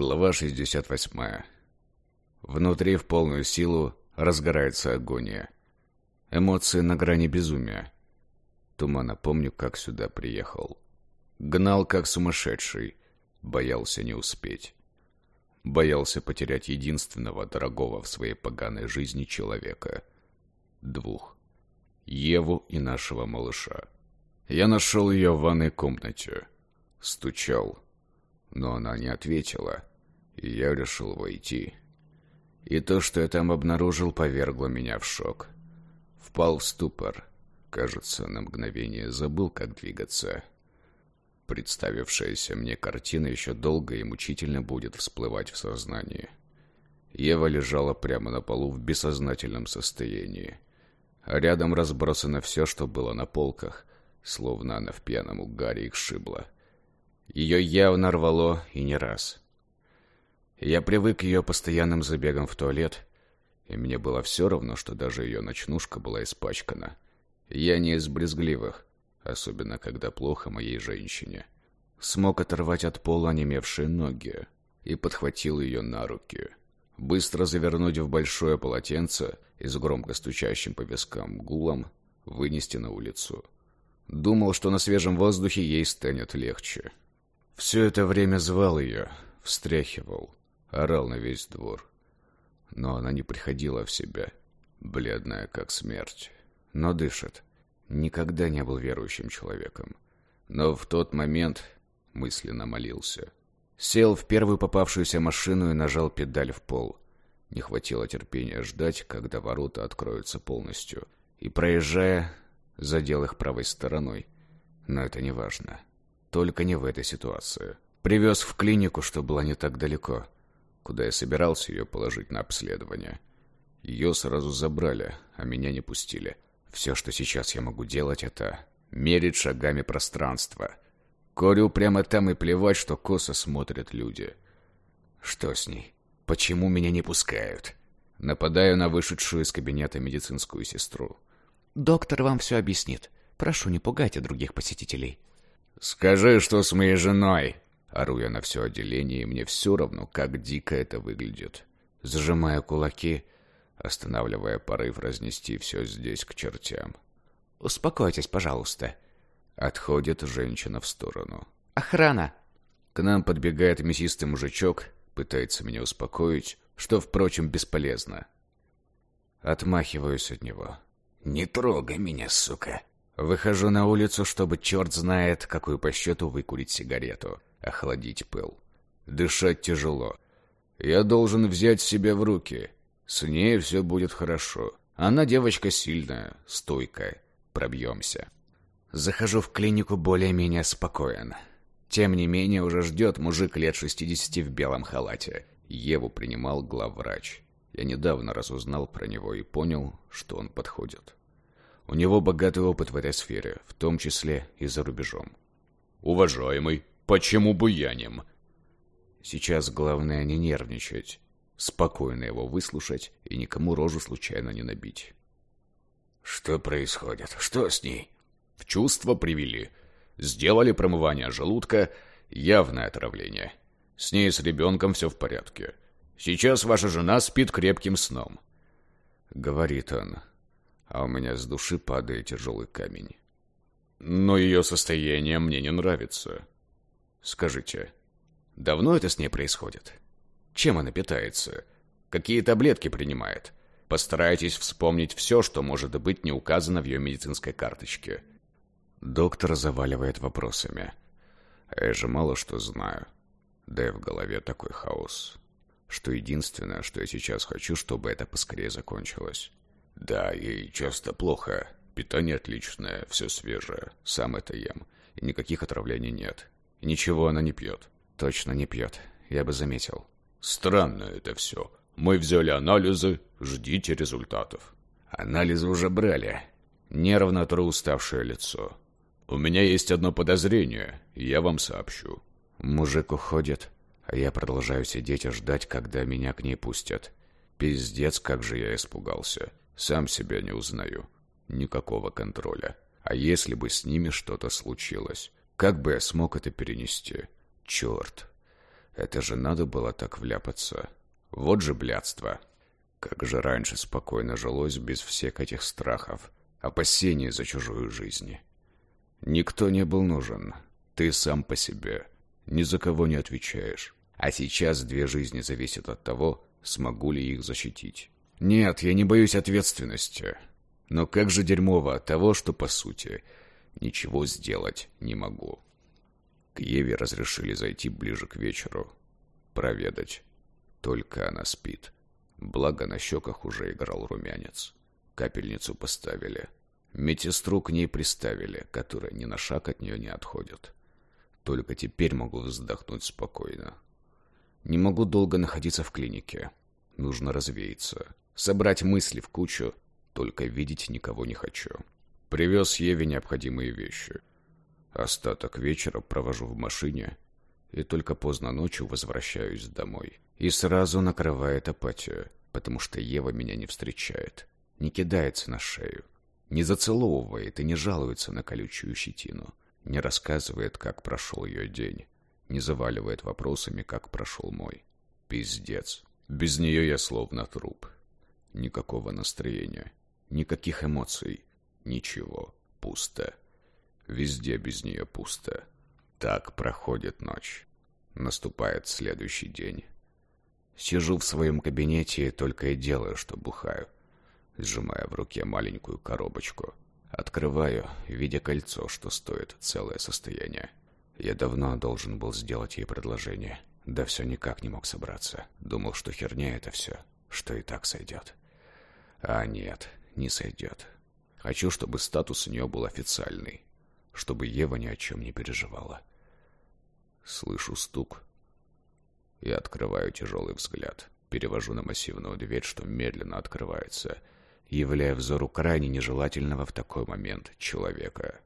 Глава 68. Внутри в полную силу разгорается агония. Эмоции на грани безумия. Туманно помню, как сюда приехал. Гнал, как сумасшедший. Боялся не успеть. Боялся потерять единственного дорогого в своей поганой жизни человека. Двух. Еву и нашего малыша. Я нашел ее в ванной комнате. Стучал но она не ответила, я решил войти. И то, что я там обнаружил, повергло меня в шок. Впал в ступор. Кажется, на мгновение забыл, как двигаться. Представившаяся мне картина еще долго и мучительно будет всплывать в сознании. Ева лежала прямо на полу в бессознательном состоянии. А рядом разбросано все, что было на полках, словно она в пьяном угаре их шибла. Ее явно рвало и не раз. Я привык к ее постоянным забегам в туалет, и мне было все равно, что даже ее ночнушка была испачкана. Я не из брезгливых, особенно когда плохо моей женщине. Смог оторвать от пола онемевшие ноги и подхватил ее на руки. Быстро завернуть в большое полотенце и с громко стучащим по вискам гулом вынести на улицу. Думал, что на свежем воздухе ей станет легче. Все это время звал ее, встряхивал, орал на весь двор. Но она не приходила в себя, бледная как смерть, но дышит. Никогда не был верующим человеком. Но в тот момент мысленно молился. Сел в первую попавшуюся машину и нажал педаль в пол. Не хватило терпения ждать, когда ворота откроются полностью. И, проезжая, задел их правой стороной. Но это не важно. Только не в этой ситуации. Привез в клинику, что была не так далеко, куда я собирался ее положить на обследование. Ее сразу забрали, а меня не пустили. Все, что сейчас я могу делать, это мерить шагами пространство. Корю прямо там и плевать, что косо смотрят люди. Что с ней? Почему меня не пускают? Нападаю на вышедшую из кабинета медицинскую сестру. «Доктор вам все объяснит. Прошу, не пугайте других посетителей». «Скажи, что с моей женой!» Ору я на все отделение, и мне все равно, как дико это выглядит. Сжимая кулаки, останавливая порыв разнести все здесь к чертям. «Успокойтесь, пожалуйста». Отходит женщина в сторону. «Охрана!» К нам подбегает мясистый мужичок, пытается меня успокоить, что, впрочем, бесполезно. Отмахиваюсь от него. «Не трогай меня, сука!» Выхожу на улицу, чтобы черт знает, какую по счету выкурить сигарету, охладить пыл. Дышать тяжело. Я должен взять себя в руки. С ней все будет хорошо. Она девочка сильная, стойкая. Пробьемся. Захожу в клинику более-менее спокоен. Тем не менее, уже ждет мужик лет 60 в белом халате. Еву принимал главврач. Я недавно разузнал про него и понял, что он подходит. У него богатый опыт в этой сфере, в том числе и за рубежом. «Уважаемый, почему буяним?» Сейчас главное не нервничать, спокойно его выслушать и никому рожу случайно не набить. «Что происходит? Что с ней?» «В чувство привели. Сделали промывание желудка, явное отравление. С ней с ребенком все в порядке. Сейчас ваша жена спит крепким сном». Говорит он, а у меня с души падает тяжелый камень. Но ее состояние мне не нравится. Скажите, давно это с ней происходит? Чем она питается? Какие таблетки принимает? Постарайтесь вспомнить все, что может быть не указано в ее медицинской карточке. Доктор заваливает вопросами. А я же мало что знаю. Да и в голове такой хаос, что единственное, что я сейчас хочу, чтобы это поскорее закончилось. Да, ей часто плохо. Питание отличное, все свежее. Сам это ем. И никаких отравлений нет. Ничего она не пьет. Точно не пьет. Я бы заметил. Странно это все. Мы взяли анализы, ждите результатов. Анализы уже брали. Нервно тру уставшее лицо. У меня есть одно подозрение, я вам сообщу. Мужик уходит, а я продолжаю сидеть и ждать, когда меня к ней пустят. Пиздец, как же я испугался. Сам себя не узнаю. Никакого контроля. А если бы с ними что-то случилось? Как бы я смог это перенести? Черт. Это же надо было так вляпаться. Вот же блядство. Как же раньше спокойно жилось без всех этих страхов, опасений за чужую жизнь. Никто не был нужен. Ты сам по себе. Ни за кого не отвечаешь. А сейчас две жизни зависят от того, смогу ли их защитить. Нет, я не боюсь ответственности. Но как же дерьмово от того, что, по сути, ничего сделать не могу. К Еве разрешили зайти ближе к вечеру. Проведать. Только она спит. Благо на щеках уже играл румянец. Капельницу поставили. Медсестру к ней приставили, которая ни на шаг от нее не отходит. Только теперь могу вздохнуть спокойно. Не могу долго находиться в клинике. Нужно развеяться. Собрать мысли в кучу. Только видеть никого не хочу. Привез Еве необходимые вещи. Остаток вечера провожу в машине и только поздно ночью возвращаюсь домой. И сразу накрывает апатия, потому что Ева меня не встречает, не кидается на шею, не зацеловывает и не жалуется на колючую щетину, не рассказывает, как прошел ее день, не заваливает вопросами, как прошел мой. Пиздец. Без нее я словно труп. Никакого настроения, никаких эмоций. Ничего, пусто. Везде без нее пусто. Так проходит ночь. Наступает следующий день. Сижу в своем кабинете и только и делаю, что бухаю, сжимая в руке маленькую коробочку. Открываю, видя кольцо, что стоит целое состояние. Я давно должен был сделать ей предложение. Да все никак не мог собраться. Думал, что херня это все, что и так сойдет. А нет, не сойдет. Хочу, чтобы статус у нее был официальный, чтобы Ева ни о чем не переживала. Слышу стук и открываю тяжелый взгляд. Перевожу на массивную дверь, что медленно открывается, являя взору крайне нежелательного в такой момент человека.